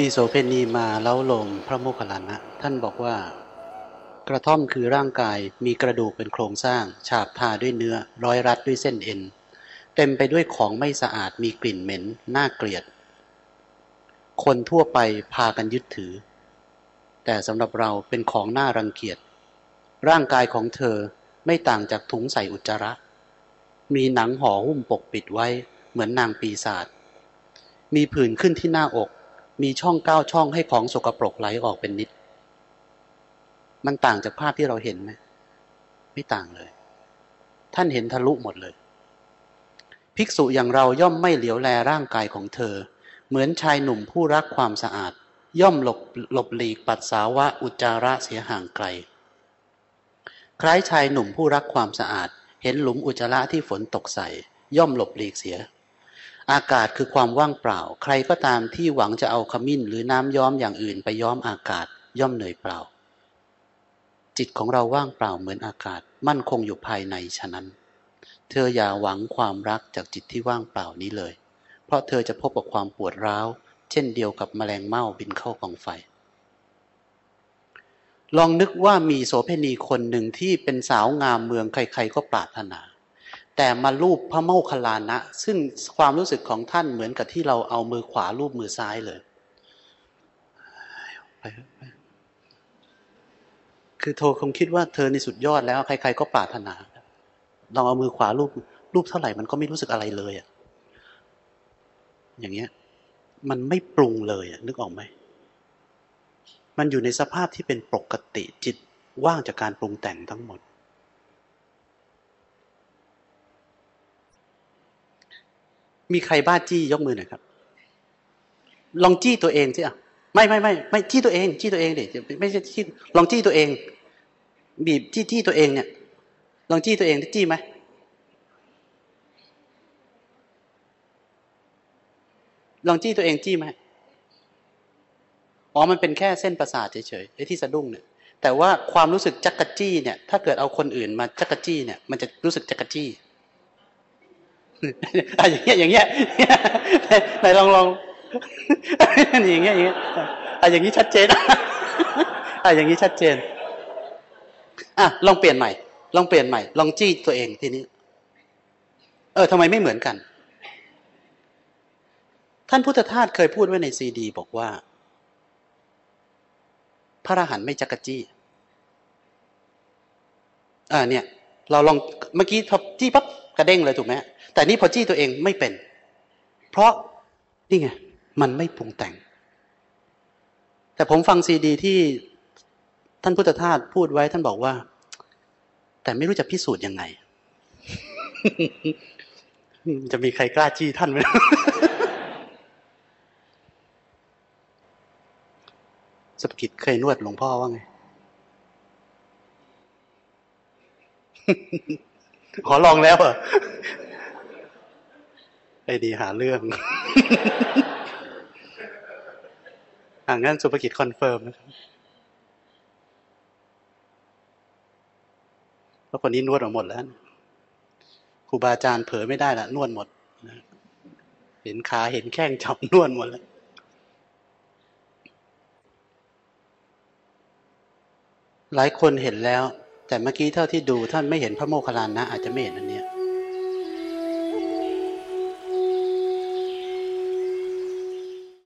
มีโสเพณีมาเล้าลมพระโมคคัลลานะท่านบอกว่า กระท่อมคือร่างกายมีกระดูกเป็นโครงสร้าง ฉาบทาด้วยเนื้อ ร้อยรัดด้วยเส้นเอ็น เต็มไปด้วยของไม่สะอาดมีกลิ่นเหม็นน่าเกลียด คนทั่วไปพากันยึดถือ แต่สำหรับเราเป็นของน่ารังเกียจ ร่างกายของเธอไม่ต่างจากถุงใส่อุจจาระ มีหนังห่อหุ้มปกปิดไว้เหมือนนางปีศาจมีผื่นขึ้นที่หน้าอก มีช่องเก้าช่องให้ของสกปรกไหลออกเป็นนิด มันต่างจากภาพที่เราเห็นไหมไม่ต่างเลย ท่านเห็นทะลุหมดเลย ภิกษุอย่างเราย่อมไม่เหลียวแลร่างกายของเธอ เหมือนชายหนุ่มผู้รักความสะอาด ย่อมหลบหลบหลีกปัสสาวะอุจจาระเสียห่างไกล คล้ายชายหนุ่มผู้รักความสะอาด เห็นหลุมอุจจาระที่ฝนตกใส่ ย่อมหลบหลีกเสีย อากาศคือความว่างเปล่า ใครก็ตามที่หวังจะเอาขมิ้น หรือน้ำย้อมอย่างอื่นไปย้อมอากาศย่อมเหนื่อยเปล่า จิตของเราว่างเปล่าเหมือนอากาศ มั่นคงอยู่ภายในฉะนั้น เธออย่าหวังความรักจากจิตที่ว่างเปล่านี้เลย เพราะเธอจะพบกับความปวดร้าว เช่นเดียวกับแมลงเม่าบินเข้ากองไฟ ลองนึกว่ามีโสเพณีคนหนึ่งที่เป็นสาวงามเมืองใครๆก็ปรารถนา แต่มาลูบพระโมคคัลลานะ ซึ่งความรู้สึกของท่านเหมือนกับที่เราเอามือขวาลูบมือซ้ายเลยไปคือโทคงคิดว่าเธอในสุดยอดแล้วใคร ๆ ก็ปรารถนาลองเอามือขวาลูบลูบเท่าไหร่มันก็ไม่รู้สึกอะไรเลยอะอย่างเงี้ย มันไม่ปรุงเลยอะนึกออกไหมมันอยู่ในสภาพที่เป็นปกติจิตว่างจากการปรุงแต่งทั้งหมด มีใครบ้าจี้ยกมือหน่อยครับ ลองจี้ตัวเองสิอะไม่ไม่ไม่ไม่จี้ตัวเองจี้ตัวเองดิไม่ใช่จี้ลองจี้ตัวเอง บีบจี้จี้ตัวเองเนี่ย ลองจี้ตัวเองจี้ไหมลองจี้ตัวเองจี้ไหมอ๋อมันเป็นแค่เส้นประสาทเฉยๆไอ้ที่สะดุ้งเนี่ย แต่ว่าความรู้สึกจักกะจี้เนี่ย ถ้าเกิดเอาคนอื่นมาจักกะจี้เนี่ย มันจะรู้สึกจักกะจี้ อะอย่างเงี้ยอย่างเงี้ยไหนลองลองอย่างเงี้ยอย่างเงี้ยอะอย่างนี้ชัดเจนอะอย่างนี้ชัดเจนอะลองเปลี่ยนใหม่ ลองเปลี่ยนใหม่ ลองจี้ตัวเองทีนี้ เออทำไมไม่เหมือนกัน ท่านพุทธทาสเคยพูดไว้ในซีดี บอกว่า พระอรหันต์ไม่จักรจี้อ่าเนี่ย เราลองเมื่อกี้พอจี้ปั๊บกระเด้งเลยถูกไหม แต่นี่พอจี้ตัวเองไม่เป็น เพราะนี่ไงมันไม่ปรุงแต่ง แต่ผมฟังซีดีที่ท่านพุทธทาสพูดไว้ท่านบอกว่า แต่ไม่รู้จะพิสูจน์ยังไง จะมีใครกล้าจี้ท่านไหมสุภกิจเคยนวดหลวงพ่อว่าไง ขอลองแล้วเหรอ ไอ้ดีหาเรื่องอ่างั้นสุภกิจ confirm นะครับเพราะคนนี้นวดมาหมดแล้วครูบาอาจารย์เผลอไม่ได้ละนวดหมดเห็นขาเห็นแข้งจับนวดหมดแล้วหลายคนเห็นแล้ว แต่เมื่อกี้เท่าที่ดูท่านไม่เห็นพระโมคคัลลานะอาจจะไม่เห็นอันเนี้ย